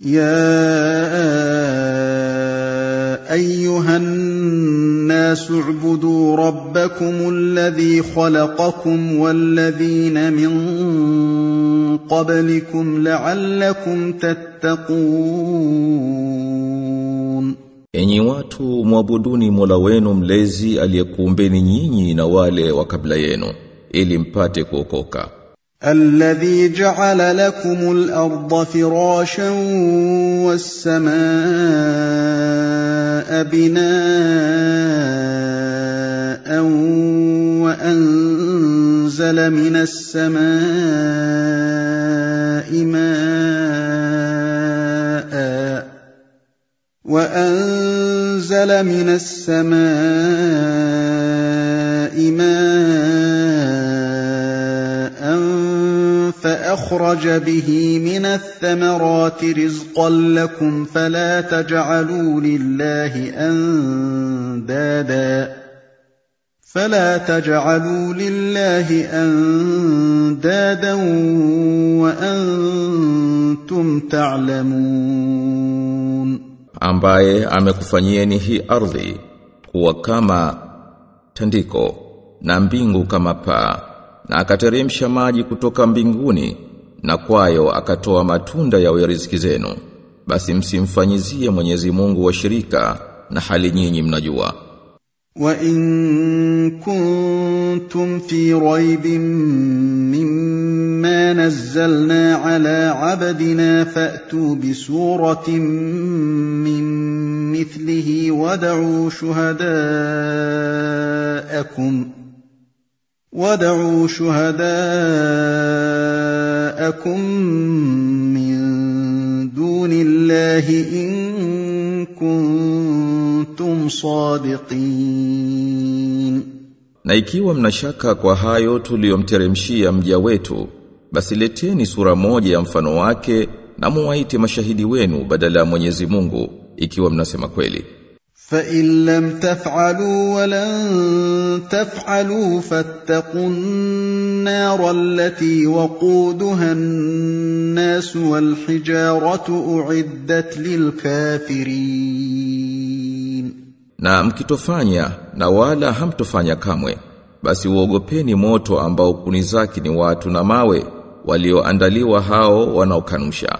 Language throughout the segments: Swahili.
يا ايها الناس اعبدوا ربكم الذي خلقكم والذين من قبلكم لعلكم تتقون Enyi watu mwabuduni Mola wenu mlezi aliyekuumbeni nyinyi na wale wa kabla yenu ili mpate kuokoka. الذي جعل لكم الأرض فراشا والسماء بناء وأنزل من السماء ماء وأنزل من السماء ماء فأخرج به من الثمرات رزقا لكم فلا تجعلوا لله أندادا. فلا تجعلوا لله أندادا وأنتم تعلمون. Ambaye amekufanyieni hii ardhi kuwa kama tandiko na mbingu kama paa. na akateremsha maji kutoka mbinguni na kwayo akatoa matunda ya riziki zenu. Basi msimfanyizie Mwenyezi Mungu washirika na hali nyinyi mnajua. Wa in kuntum fi raibin mimma nazzalna ala abdina fa'tu bi suratin min mithlihi wad'u shuhada'akum. ودعوا شهداءكم من دون الله ان كنتم صادقين Na ikiwa mnashaka kwa hayo tuliyomteremshia mja wetu, basi leteni sura moja ya mfano wake na muwaite mashahidi wenu badala ya Mwenyezi Mungu ikiwa mnasema kweli. فان لم تفعلوا ولن تفعلوا فاتقوا النار التي وقودها الناس والحجاره اعدت للكافرين Na mkitofanya na wala hamtofanya kamwe, basi uogopeni moto ambao kuni zake ni watu na mawe walioandaliwa hao wanaokanusha.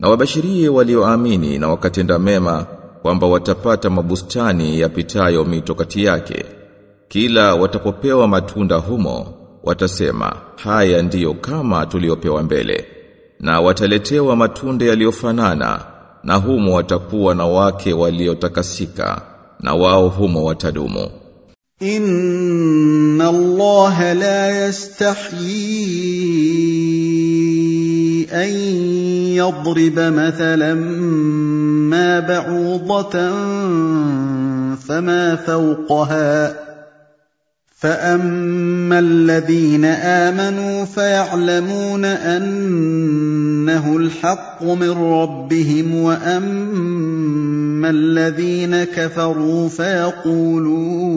na wabashirie walioamini na wakatenda mema kwamba watapata mabustani yapitayo mito kati yake. Kila watapopewa matunda humo watasema haya ndiyo kama tuliopewa mbele. Na wataletewa matunda yaliyofanana na humo watakuwa na wake waliotakasika na wao humo watadumu. Inna Allah la yastahyi an يضرب مثلا ما بعوضة فما فوقها. فأما الذين آمنوا فيعلمون أنه الحق من ربهم وأما الذين كفروا فيقولون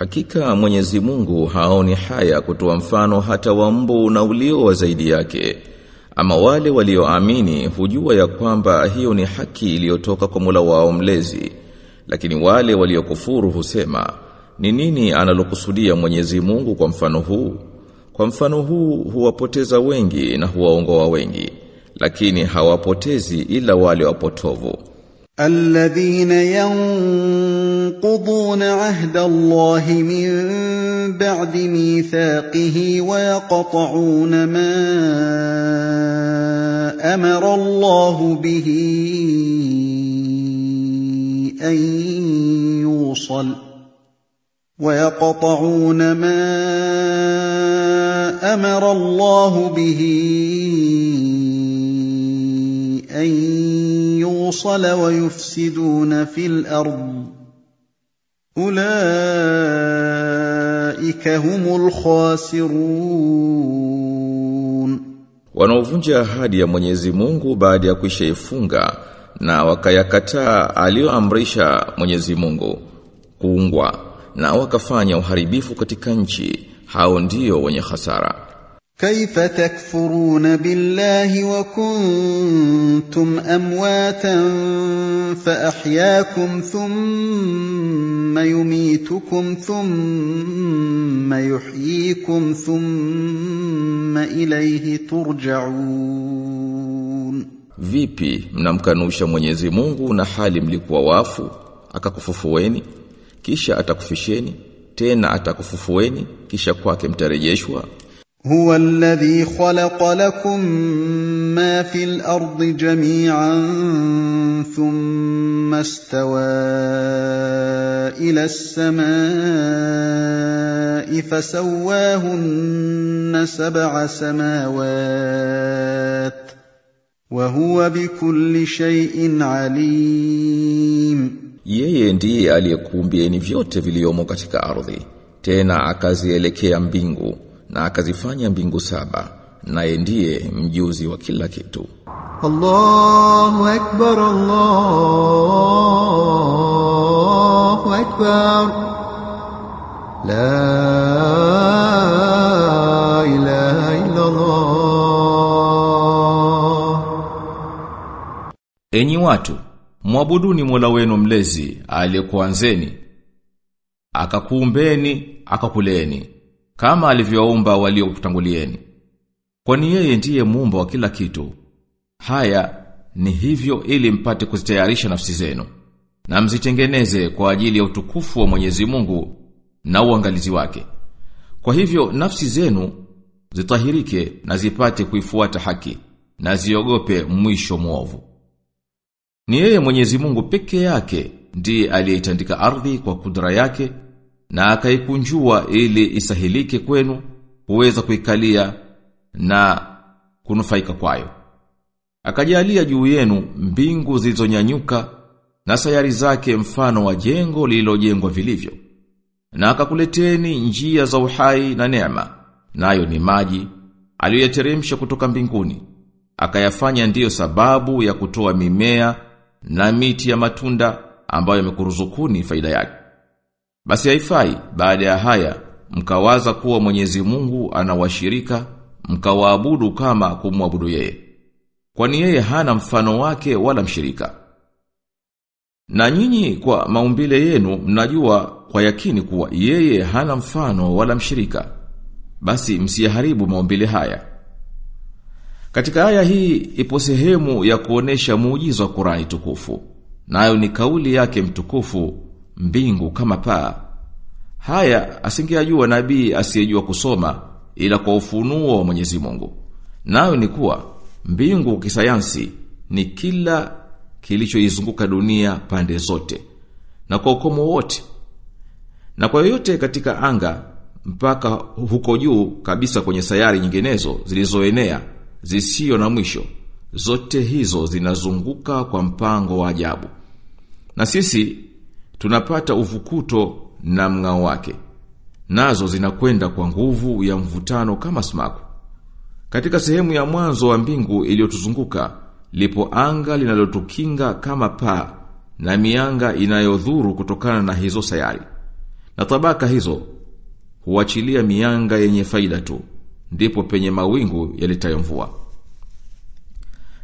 Hakika Mwenyezi Mungu haoni haya kutoa mfano hata wa mbu na ulio wa zaidi yake. Ama wale walioamini hujua ya kwamba hiyo ni haki iliyotoka kwa Mola wao mlezi. Lakini wale waliokufuru husema, ni nini analokusudia Mwenyezi Mungu kwa mfano huu? Kwa mfano huu huwapoteza wengi na huwaongoa wengi, lakini hawapotezi ila wale wapotovu. الذين ينقضون عهد الله من بعد ميثاقه ويقطعون ما أمر الله به أن يوصل ويقطعون ما أمر الله به أن يوصل ويفسدون في الارض اولئك هم الخاسرون Wanaovunja ahadi ya Mwenyezi Mungu baada ya kuishaifunga na wakayakataa aliyoamrisha Mwenyezi Mungu kuungwa na wakafanya uharibifu katika nchi hao ndio wenye hasara كيف تكفرون بالله وكنتم امواتا فاحياكم ثم يميتكم ثم يحييكم ثم اليه ترجعون Vipi mnamkanusha Mwenyezi Mungu na hali mlikuwa wafu akakufufueni kisha atakufisheni tena atakufufueni kisha kwake mtarejeshwa هو الذي خلق لكم ما في الأرض جميعا ثم استوى إلى السماء فسواهن سبع سماوات وهو بكل شيء عليم. Yeye ndiye aliyekuumbieni vyote viliomo katika ardhi tena akazielekea mbingu. na akazifanya mbingu saba naye ndiye mjuzi wa kila kitu. Allahu akbar Allahu akbar. La ilaha illa Allah Enyi watu mwabuduni Mola wenu mlezi aliyekuanzeni akakuumbeni akakuleeni kama alivyoumba waliokutangulieni. Kwani yeye ndiye muumba wa kila kitu. Haya ni hivyo ili mpate kuzitayarisha nafsi zenu na mzitengeneze kwa ajili ya utukufu wa Mwenyezi Mungu na uangalizi wake. Kwa hivyo nafsi zenu zitahirike na zipate kuifuata haki na ziogope mwisho mwovu. Ni yeye Mwenyezi Mungu peke yake ndiye aliyeitandika ardhi kwa kudra yake na akaikunjua ili isahilike kwenu kuweza kuikalia na kunufaika kwayo. Akajalia juu yenu mbingu zilizonyanyuka na sayari zake mfano wa jengo lililojengwa vilivyo. Na akakuleteni njia za uhai na neema, nayo ni maji aliyoyateremsha kutoka mbinguni. Akayafanya ndiyo sababu ya kutoa mimea na miti ya matunda ambayo yamekuruzukuni faida yake. Basi haifai baada ya haya mkawaza kuwa Mwenyezi Mungu anawashirika mkawaabudu kama kumwabudu yeye. Kwani yeye hana mfano wake wala mshirika. Na nyinyi kwa maumbile yenu mnajua kwa yakini kuwa yeye hana mfano wala mshirika. Basi msiharibu maumbile haya. Katika aya hii ipo sehemu ya kuonesha muujizo wa Qur'ani tukufu. Nayo ni kauli yake mtukufu mbingu kama paa. Haya asingejua nabii asiyejua kusoma ila kwa ufunuo wa Mwenyezi Mungu. Nayo ni kuwa mbingu kisayansi ni kila kilichoizunguka dunia pande zote na kwa ukomo wote. Na kwa yoyote katika anga mpaka huko juu kabisa kwenye sayari nyinginezo zilizoenea zisiyo na mwisho zote hizo zinazunguka kwa mpango wa ajabu. Na sisi tunapata uvukuto na mng'ao wake. Nazo zinakwenda kwa nguvu ya mvutano kama smaku. Katika sehemu ya mwanzo wa mbingu iliyotuzunguka lipo anga linalotukinga kama paa na mianga inayodhuru kutokana na hizo sayari. Na tabaka hizo huachilia mianga yenye faida tu, ndipo penye mawingu yalitayomvua.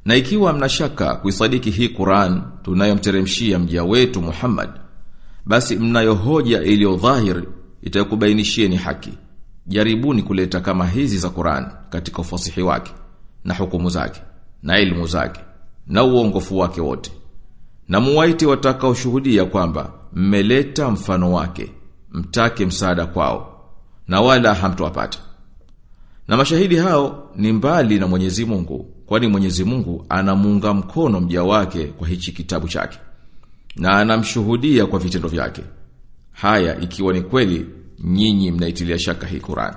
Na ikiwa mnashaka kuisadiki hii Qur'an tunayomteremshia mja wetu Muhammad, basi mnayo hoja iliyo dhahiri itakubainishieni haki. Jaribuni kuleta kama hizi za Qur'an katika ufasihi wake na hukumu zake na elimu zake na uongofu wake wote. Na muwaiti watakaoshuhudia kwamba mmeleta mfano wake, mtake msaada kwao na wala hamtowapata. Na mashahidi hao ni mbali na Mwenyezi Mungu, kwani Mwenyezi Mungu anamuunga mkono mja wake kwa hichi kitabu chake na anamshuhudia kwa vitendo vyake. Haya ikiwa ni kweli nyinyi mnaitilia shaka hii Qur'an.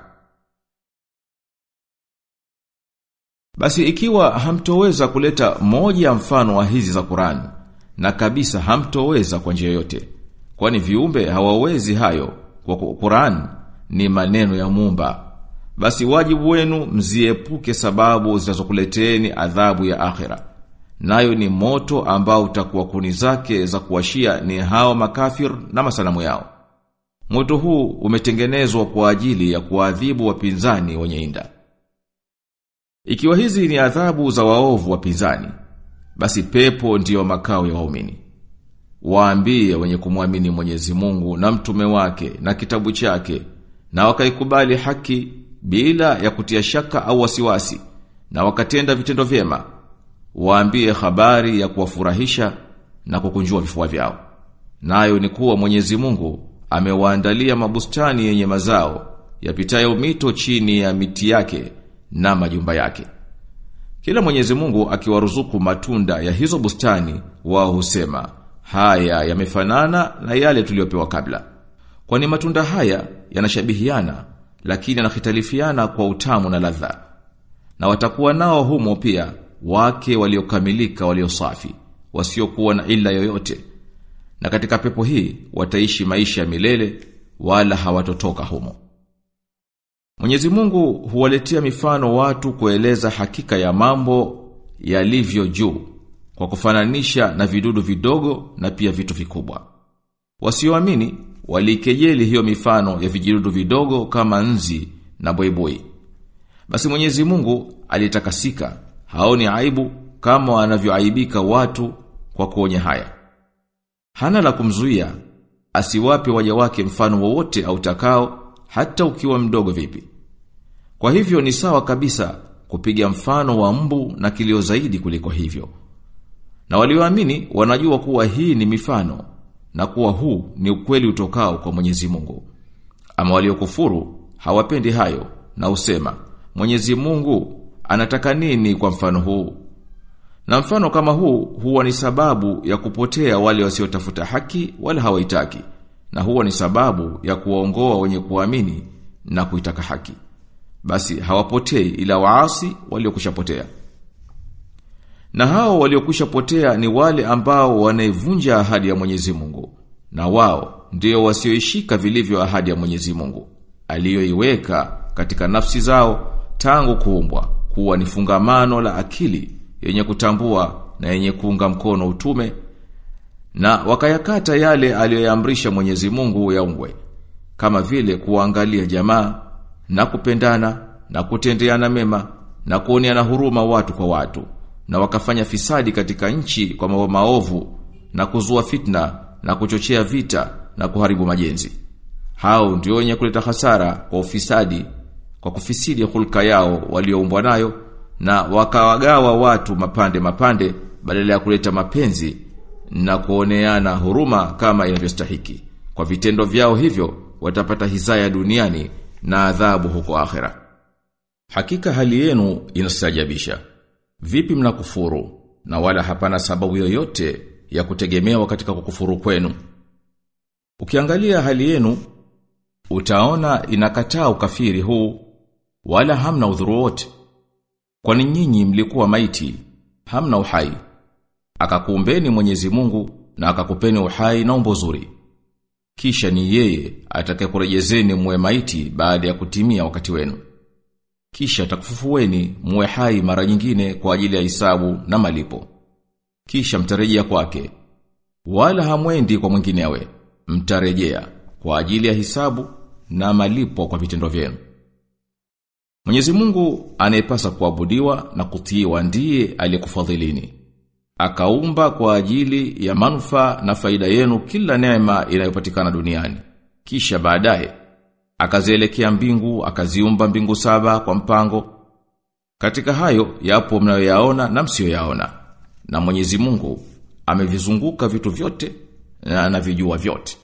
Basi ikiwa hamtoweza kuleta moja ya mfano wa hizi za Qur'an na kabisa hamtoweza kwa njia yote kwani viumbe hawawezi hayo kwa Qur'an ni maneno ya Muumba basi wajibu wenu mziepuke sababu zinazokuleteeni adhabu ya akhira nayo ni moto ambao utakuwa kuni zake za kuwashia ni hao makafir na masanamu yao. Moto huu umetengenezwa kwa ajili ya kuadhibu wapinzani wenye inda. Ikiwa hizi ni adhabu za waovu wapinzani basi pepo ndiyo makao ya waumini. Waambie wenye kumwamini Mwenyezi Mungu na mtume wake na kitabu chake na wakaikubali haki bila ya kutia shaka au wasiwasi na wakatenda vitendo vyema waambie habari ya kuwafurahisha na kukunjua vifua vyao. Nayo ni kuwa Mwenyezi Mungu amewaandalia mabustani yenye mazao yapitayo mito chini ya miti yake na majumba yake. Kila Mwenyezi Mungu akiwaruzuku matunda ya hizo bustani wao husema haya yamefanana na yale tuliyopewa kabla. Kwani matunda haya yanashabihiana lakini yanahitalifiana kwa utamu na ladha. Na watakuwa nao humo pia wake waliokamilika waliosafi wasiokuwa na ila yoyote na katika pepo hii wataishi maisha ya milele wala hawatotoka humo Mwenyezi Mungu huwaletea mifano watu kueleza hakika ya mambo yalivyo juu kwa kufananisha na vidudu vidogo na pia vitu vikubwa. Wasioamini walikejeli hiyo mifano ya vijidudu vidogo kama nzi na boiboi. Basi Mwenyezi Mungu alitakasika, haoni aibu kama wanavyoaibika watu kwa kuonya haya. Hana la kumzuia asiwape waja wake mfano wowote autakao hata ukiwa mdogo vipi. Kwa hivyo ni sawa kabisa kupiga mfano wa mbu na kilio zaidi kuliko hivyo. Na walioamini wanajua kuwa hii ni mifano na kuwa huu ni ukweli utokao kwa Mwenyezi Mungu. Ama waliokufuru hawapendi hayo na usema Mwenyezi Mungu anataka nini kwa mfano huu? Na mfano kama huu huwa ni sababu ya kupotea wale wasiotafuta haki wala hawaitaki na huwa ni sababu ya kuwaongoa wenye kuamini na kuitaka haki. Basi hawapotei ila waasi waliokushapotea. Na hao waliokushapotea ni wale ambao wanaivunja ahadi ya Mwenyezi Mungu. Na wao ndio wasioishika vilivyo ahadi ya Mwenyezi Mungu aliyoiweka katika nafsi zao tangu kuumbwa kuwa ni fungamano la akili yenye kutambua na yenye kuunga mkono utume na wakayakata yale aliyoyaamrisha Mwenyezi Mungu yaungwe kama vile kuangalia jamaa na kupendana na kutendeana mema na kuoneana huruma watu kwa watu na wakafanya fisadi katika nchi kwa mambo maovu na kuzua fitna na kuchochea vita na kuharibu majenzi. Hao ndio wenye kuleta hasara kwa ufisadi kwa kufisidi hulka yao walioumbwa nayo na wakawagawa watu mapande mapande badala ya kuleta mapenzi na kuoneana huruma kama inavyostahiki. Kwa vitendo vyao hivyo watapata hizaya duniani na adhabu huko akhera. Hakika hali yenu inastajabisha. Vipi mnakufuru na wala hapana sababu yoyote ya kutegemewa katika kukufuru kwenu? Ukiangalia hali yenu utaona inakataa ukafiri huu wala hamna udhuru wote. Kwani nyinyi mlikuwa maiti, hamna uhai akakuumbeni Mwenyezi Mungu na akakupeni uhai na umbo zuri. Kisha ni yeye atakayekurejezeni muwe maiti baada ya kutimia wakati wenu. Kisha atakufufueni muwe hai mara nyingine kwa ajili ya hisabu na malipo. Kisha mtarejea kwake. Wala hamwendi kwa mwinginewe, mtarejea kwa ajili ya hisabu na malipo kwa vitendo vyenu. Mwenyezi Mungu anayepasa kuabudiwa na kutiiwa ndiye aliyekufadhilini. Akaumba kwa ajili ya manufaa na faida yenu kila neema inayopatikana duniani. Kisha baadaye akazielekea mbingu, akaziumba mbingu saba kwa mpango. Katika hayo yapo mnayoyaona na msiyoyaona. Na Mwenyezi Mungu amevizunguka vitu vyote na anavijua vyote.